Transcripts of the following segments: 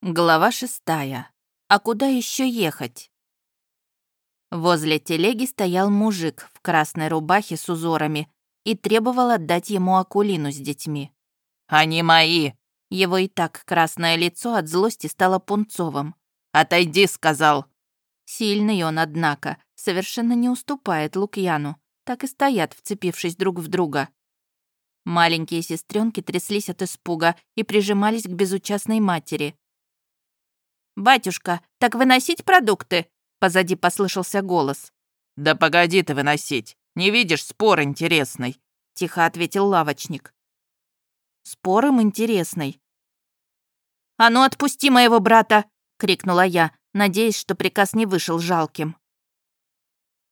Глава шестая. А куда еще ехать? Возле телеги стоял мужик в красной рубахе с узорами и требовал отдать ему акулину с детьми. «Они мои!» Его и так красное лицо от злости стало пунцовым. «Отойди», — сказал. Сильный он, однако, совершенно не уступает Лукьяну. Так и стоят, вцепившись друг в друга. Маленькие сестренки тряслись от испуга и прижимались к безучастной матери. «Батюшка, так выносить продукты?» Позади послышался голос. «Да погоди ты выносить. Не видишь, спор интересный», — тихо ответил лавочник. «Спор им интересный». «А ну отпусти моего брата!» — крикнула я, надеясь, что приказ не вышел жалким.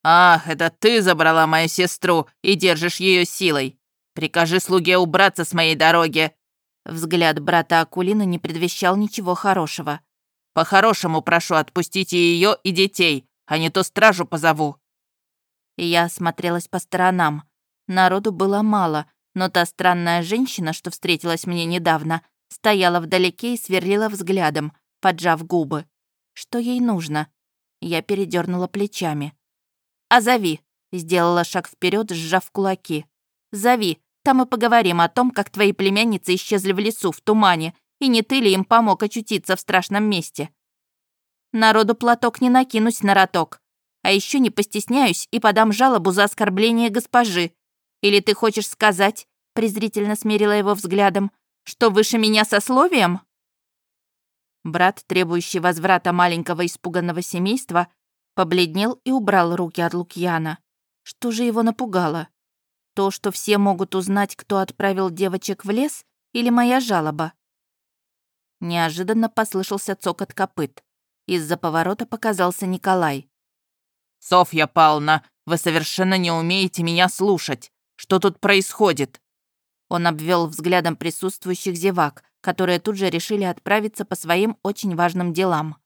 «Ах, это ты забрала мою сестру и держишь ее силой. Прикажи слуге убраться с моей дороги». Взгляд брата Акулина не предвещал ничего хорошего. По-хорошему прошу, отпустите ее и детей, а не то стражу позову». Я смотрелась по сторонам. Народу было мало, но та странная женщина, что встретилась мне недавно, стояла вдалеке и сверлила взглядом, поджав губы. Что ей нужно? Я передернула плечами. «А зови!» — сделала шаг вперед, сжав кулаки. «Зови, там и поговорим о том, как твои племянницы исчезли в лесу, в тумане, и не ты ли им помог очутиться в страшном месте? Народу платок не накинусь на роток. А еще не постесняюсь и подам жалобу за оскорбление госпожи. Или ты хочешь сказать, презрительно смерила его взглядом, что выше меня сословием? Брат, требующий возврата маленького испуганного семейства, побледнел и убрал руки от Лукьяна. Что же его напугало? То, что все могут узнать, кто отправил девочек в лес, или моя жалоба? Неожиданно послышался цокот копыт. Из-за поворота показался Николай. «Софья Павловна, вы совершенно не умеете меня слушать. Что тут происходит?» Он обвел взглядом присутствующих зевак, которые тут же решили отправиться по своим очень важным делам.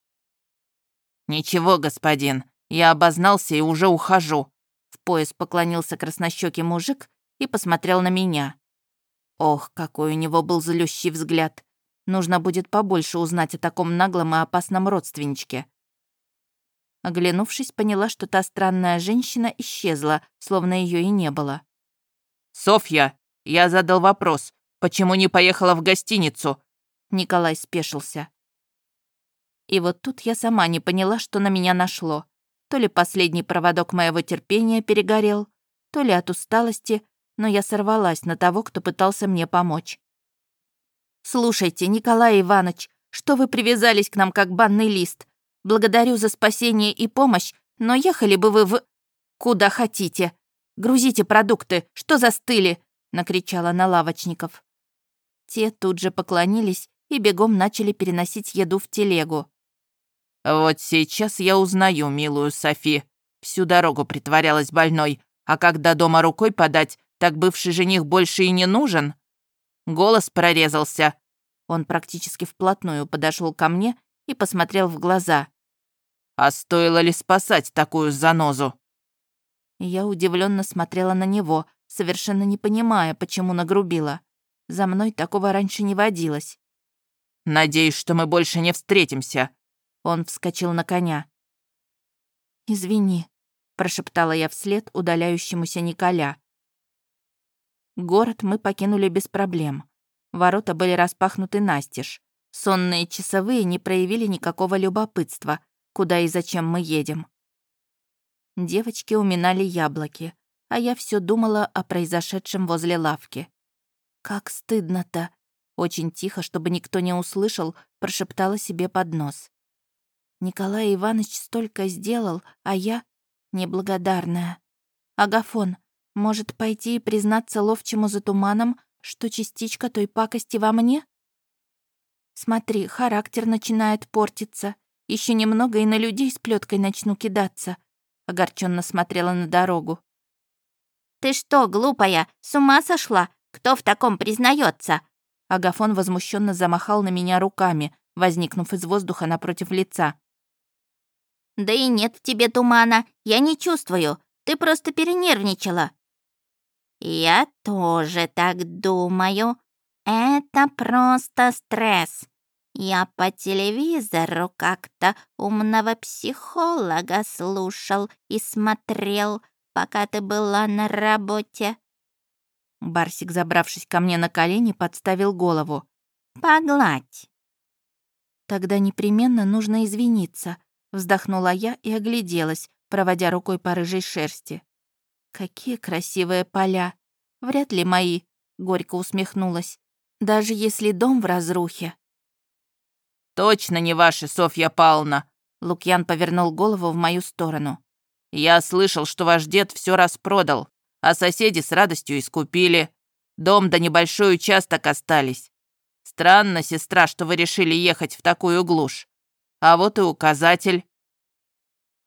«Ничего, господин, я обознался и уже ухожу», в пояс поклонился краснощекий мужик и посмотрел на меня. Ох, какой у него был злющий взгляд. Нужно будет побольше узнать о таком наглом и опасном родственничке. Оглянувшись, поняла, что та странная женщина исчезла, словно ее и не было. «Софья, я задал вопрос. Почему не поехала в гостиницу?» Николай спешился. И вот тут я сама не поняла, что на меня нашло. То ли последний проводок моего терпения перегорел, то ли от усталости, но я сорвалась на того, кто пытался мне помочь. «Слушайте, Николай Иванович, что вы привязались к нам как банный лист? Благодарю за спасение и помощь, но ехали бы вы в... Куда хотите. Грузите продукты, что застыли?» — накричала на лавочников. Те тут же поклонились и бегом начали переносить еду в телегу. «Вот сейчас я узнаю милую Софи. Всю дорогу притворялась больной, а когда дома рукой подать, так бывший жених больше и не нужен?» Голос прорезался. Он практически вплотную подошел ко мне и посмотрел в глаза. «А стоило ли спасать такую занозу?» Я удивленно смотрела на него, совершенно не понимая, почему нагрубила. За мной такого раньше не водилось. «Надеюсь, что мы больше не встретимся». Он вскочил на коня. «Извини», — прошептала я вслед удаляющемуся Николя. Город мы покинули без проблем. Ворота были распахнуты настежь. Сонные часовые не проявили никакого любопытства, куда и зачем мы едем. Девочки уминали яблоки, а я все думала о произошедшем возле лавки. «Как стыдно-то!» Очень тихо, чтобы никто не услышал, прошептала себе под нос. Николай Иванович столько сделал, а я — неблагодарная. Агафон, может, пойти и признаться ловчему за туманом, что частичка той пакости во мне? Смотри, характер начинает портиться. Еще немного и на людей с плеткой начну кидаться. Огорченно смотрела на дорогу. Ты что, глупая, с ума сошла? Кто в таком признается? Агафон возмущенно замахал на меня руками, возникнув из воздуха напротив лица. Да и нет в тебе тумана, я не чувствую. Ты просто перенервничала. «Я тоже так думаю. Это просто стресс. Я по телевизору как-то умного психолога слушал и смотрел, пока ты была на работе». Барсик, забравшись ко мне на колени, подставил голову. «Погладь». «Тогда непременно нужно извиниться», — вздохнула я и огляделась, проводя рукой по рыжей шерсти. «Какие красивые поля! Вряд ли мои», — горько усмехнулась. «Даже если дом в разрухе». «Точно не ваши, Софья Павловна!» Лукьян повернул голову в мою сторону. «Я слышал, что ваш дед все распродал, а соседи с радостью искупили. Дом да небольшой участок остались. Странно, сестра, что вы решили ехать в такую глушь. А вот и указатель».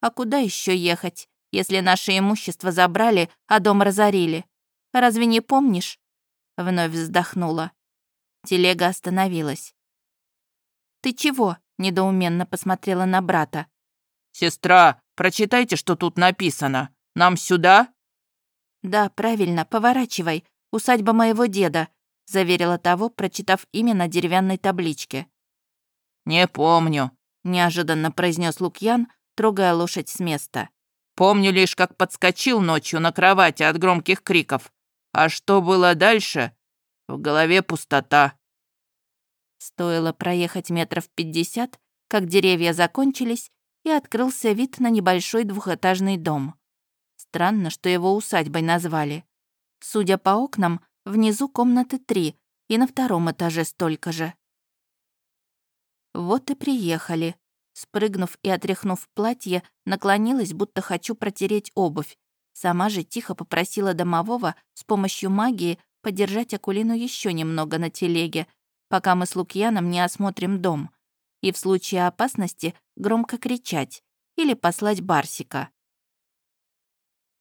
«А куда еще ехать, если наше имущество забрали, а дом разорили? Разве не помнишь?» Вновь вздохнула. Телега остановилась. «Ты чего?» — недоуменно посмотрела на брата. «Сестра, прочитайте, что тут написано. Нам сюда?» «Да, правильно, поворачивай. Усадьба моего деда», — заверила того, прочитав имя на деревянной табличке. «Не помню», — неожиданно произнес Лукьян, трогая лошадь с места. «Помню лишь, как подскочил ночью на кровати от громких криков. А что было дальше? В голове пустота. Стоило проехать метров пятьдесят, как деревья закончились, и открылся вид на небольшой двухэтажный дом. Странно, что его усадьбой назвали. Судя по окнам, внизу комнаты три, и на втором этаже столько же. Вот и приехали. Спрыгнув и отряхнув платье, наклонилась, будто хочу протереть обувь. Сама же тихо попросила домового с помощью магии подержать Акулину еще немного на телеге, пока мы с Лукьяном не осмотрим дом, и в случае опасности громко кричать или послать Барсика.